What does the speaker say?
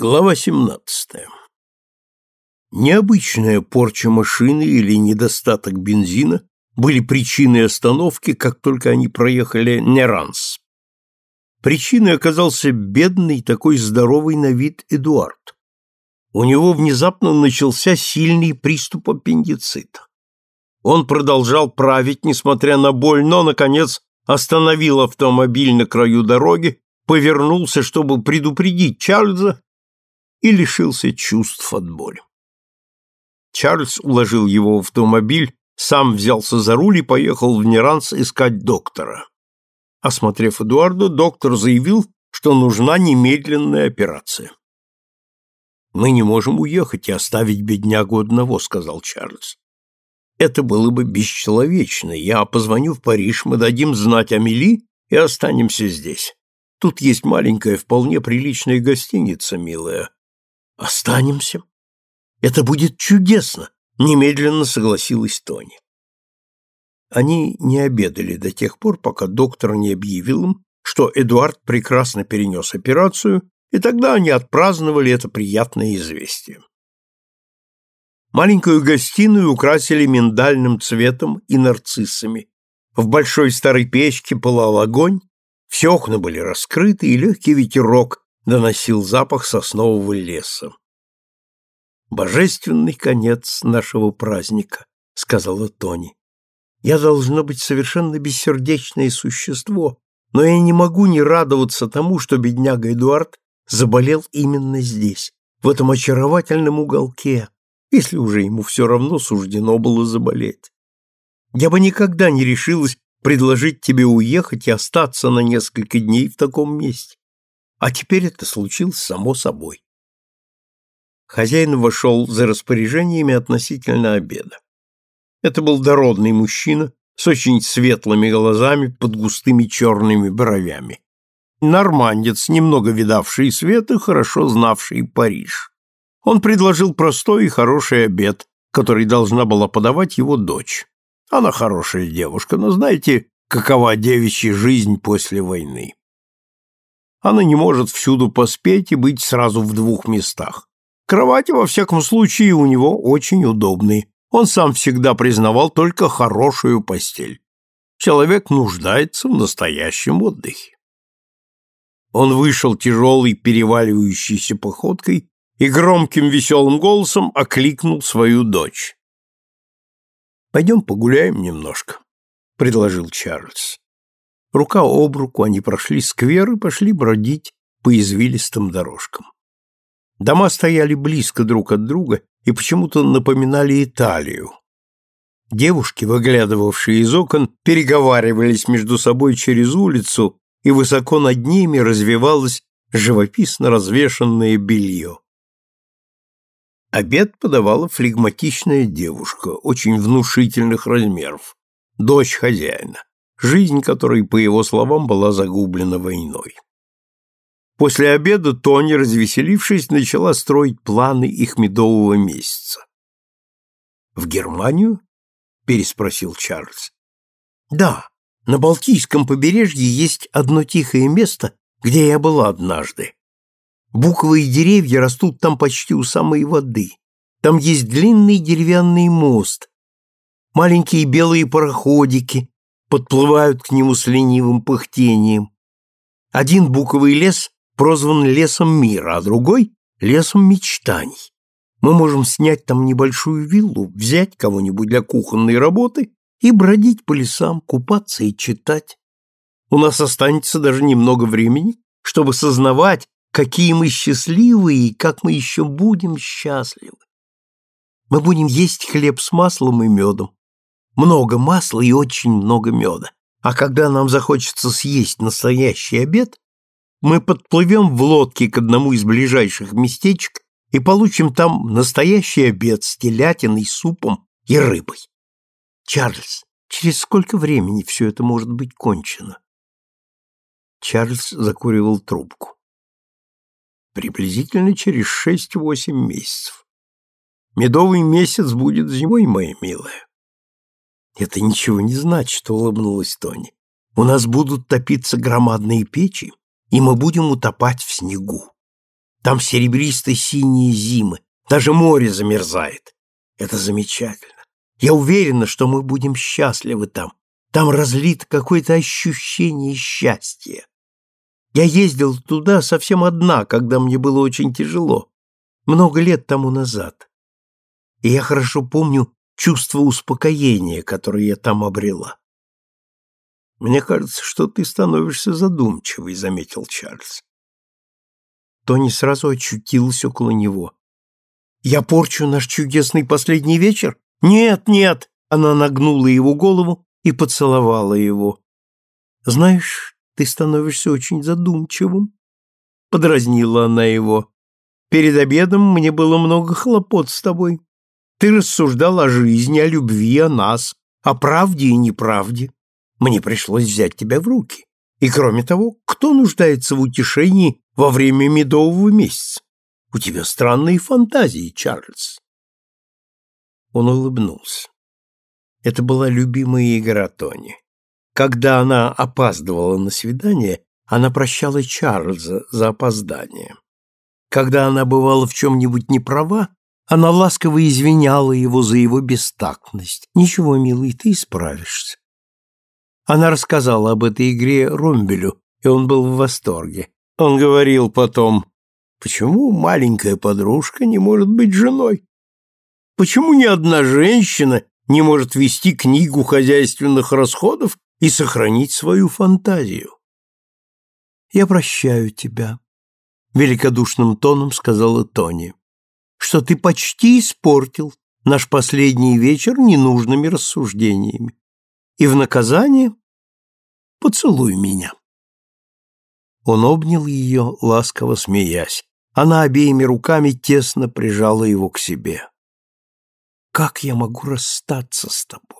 Глава 17. Необычная порча машины или недостаток бензина были причиной остановки, как только они проехали Неранс. Причиной оказался бедный, такой здоровый на вид Эдуард. У него внезапно начался сильный приступ аппендицита. Он продолжал править, несмотря на боль, но, наконец, остановил автомобиль на краю дороги, повернулся, чтобы предупредить Чарльза, и лишился чувств от боли. Чарльз уложил его в автомобиль, сам взялся за руль и поехал в Неранс искать доктора. Осмотрев Эдуарда, доктор заявил, что нужна немедленная операция. «Мы не можем уехать и оставить беднягу одного», — сказал Чарльз. «Это было бы бесчеловечно. Я позвоню в Париж, мы дадим знать Амели и останемся здесь. Тут есть маленькая, вполне приличная гостиница, милая. Останемся. Это будет чудесно, немедленно согласилась Тони. Они не обедали до тех пор, пока доктор не объявил им, что Эдуард прекрасно перенес операцию, и тогда они отпраздновали это приятное известие. Маленькую гостиную украсили миндальным цветом и нарциссами. В большой старой печке пылал огонь, все окна были раскрыты, и легкий ветерок доносил запах соснового леса. «Божественный конец нашего праздника», — сказала Тони. «Я должно быть совершенно бессердечное существо, но я не могу не радоваться тому, что бедняга Эдуард заболел именно здесь, в этом очаровательном уголке, если уже ему все равно суждено было заболеть. Я бы никогда не решилась предложить тебе уехать и остаться на несколько дней в таком месте. А теперь это случилось само собой. Хозяин вошел за распоряжениями относительно обеда. Это был дородный мужчина с очень светлыми глазами под густыми черными бровями. Нормандец, немного видавший свет и хорошо знавший Париж. Он предложил простой и хороший обед, который должна была подавать его дочь. Она хорошая девушка, но знаете, какова девичья жизнь после войны. Она не может всюду поспеть и быть сразу в двух местах. Кровати, во всяком случае, у него очень удобные. Он сам всегда признавал только хорошую постель. Человек нуждается в настоящем отдыхе. Он вышел тяжелой, переваливающейся походкой и громким веселым голосом окликнул свою дочь. «Пойдем погуляем немножко», — предложил Чарльз. Рука об руку они прошли сквер и пошли бродить по извилистым дорожкам. Дома стояли близко друг от друга и почему-то напоминали Италию. Девушки, выглядывавшие из окон, переговаривались между собой через улицу, и высоко над ними развивалось живописно развешанное белье. Обед подавала флегматичная девушка, очень внушительных размеров, дочь хозяина жизнь которой, по его словам, была загублена войной. После обеда Тони, развеселившись, начала строить планы их медового месяца. «В Германию?» — переспросил Чарльз. «Да, на Балтийском побережье есть одно тихое место, где я была однажды. Буковые деревья растут там почти у самой воды. Там есть длинный деревянный мост, маленькие белые пароходики, подплывают к нему с ленивым пыхтением. Один буковый лес прозван лесом мира, а другой — лесом мечтаний. Мы можем снять там небольшую виллу, взять кого-нибудь для кухонной работы и бродить по лесам, купаться и читать. У нас останется даже немного времени, чтобы сознавать, какие мы счастливые и как мы еще будем счастливы. Мы будем есть хлеб с маслом и медом, много масла и очень много меда. А когда нам захочется съесть настоящий обед, мы подплывем в лодке к одному из ближайших местечек и получим там настоящий обед с телятиной, супом и рыбой. Чарльз, через сколько времени все это может быть кончено? Чарльз закуривал трубку. Приблизительно через шесть-восемь месяцев. Медовый месяц будет зимой, моя милая. Это ничего не значит, улыбнулась Тони. У нас будут топиться громадные печи, и мы будем утопать в снегу. Там серебристо-синие зимы, даже море замерзает. Это замечательно. Я уверена, что мы будем счастливы там. Там разлито какое-то ощущение счастья. Я ездил туда совсем одна, когда мне было очень тяжело, много лет тому назад. И я хорошо помню чувство успокоения, которое я там обрела. Мне кажется, что ты становишься задумчивой, заметил Чарльз. Тони сразу очутилась около него. Я порчу наш чудесный последний вечер? Нет, нет, она нагнула его голову и поцеловала его. Знаешь, ты становишься очень задумчивым, подразнила она его. Перед обедом мне было много хлопот с тобой. Ты рассуждал о жизни, о любви, о нас, о правде и неправде. Мне пришлось взять тебя в руки. И кроме того, кто нуждается в утешении во время медового месяца? У тебя странные фантазии, Чарльз. Он улыбнулся. Это была любимая игра Тони. Когда она опаздывала на свидание, она прощала Чарльза за опоздание. Когда она бывала в чем-нибудь неправа, она ласково извиняла его за его бестактность. «Ничего, милый, ты справишься. Она рассказала об этой игре Ромбелю, и он был в восторге. Он говорил потом, почему маленькая подружка не может быть женой? Почему ни одна женщина не может вести книгу хозяйственных расходов и сохранить свою фантазию? «Я прощаю тебя», — великодушным тоном сказала Тони, «что ты почти испортил наш последний вечер ненужными рассуждениями. И в наказание Поцелуй меня. Он обнял ее, ласково смеясь. Она обеими руками тесно прижала его к себе. «Как я могу расстаться с тобой?»